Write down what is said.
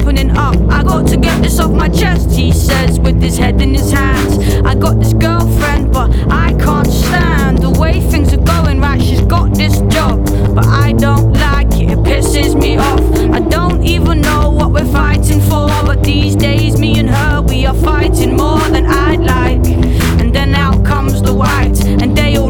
opening up. I got to get this off my chest, he says, with his head in his hands. I got this girlfriend, but I can't stand the way things are going right. She's got this job, but I don't like it, it pisses me off. I don't even know what we're fighting for, but these days, me and her, we are fighting more than I'd like. And then out comes the white and they all